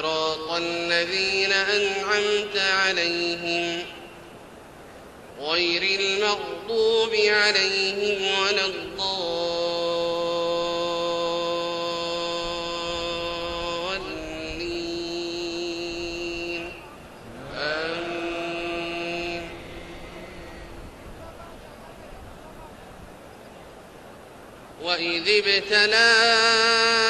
صراط الذين أنعمت عليهم غير المغضوب عليهم ولا الضالين. آمين. وإذ ابتلى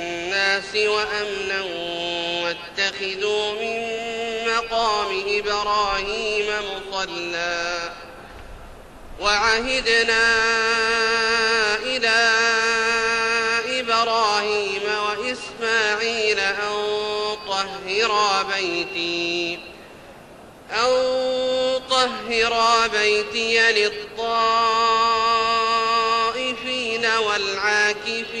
وأمنا واتخذوا من مقام إبراهيم مصلى وعهدنا إلى إبراهيم وإسماعيل أن طهرا بيتي أن طهرا بيتي للطائفين والعاكفين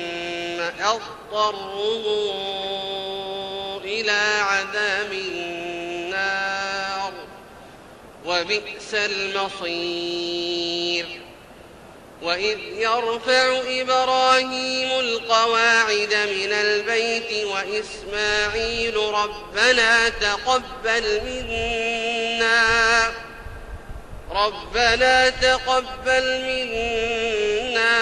أضطره إلى عذاب النار. وبئس المصير. وإذ يرفع إبراهيم القواعد من البيت وإسماعيل ربنا تقبل منا. ربنا تقبل منا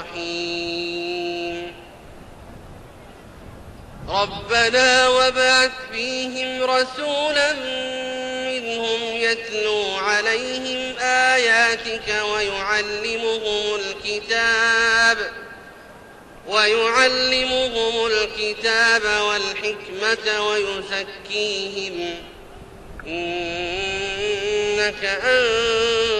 الرحيم. ربنا وابعث فيهم رسولا منهم يتلو عليهم آياتك ويعلمهم الكتاب ويعلمهم الكتاب والحكمة ويزكيهم. إنك أنت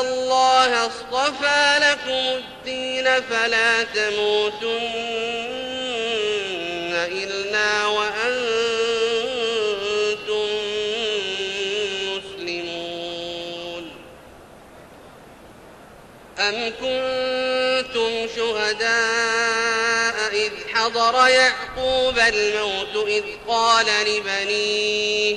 الله اصطفى لكم الدين فلا تموتن إلا وأنتم مسلمون. أم كنتم شهداء إذ حضر يعقوب الموت إذ قال لبنيه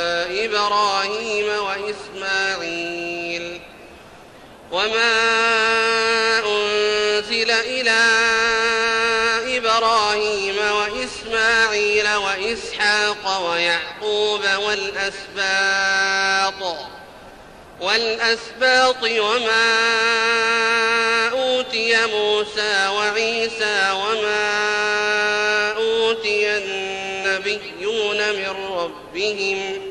إبراهيم وإسماعيل وما إلى إبراهيم وإسماعيل وإسحاق ويعقوب والأسباط والأسباط وما أوتي موسى وعيسى وما أوتي النبيون من ربهم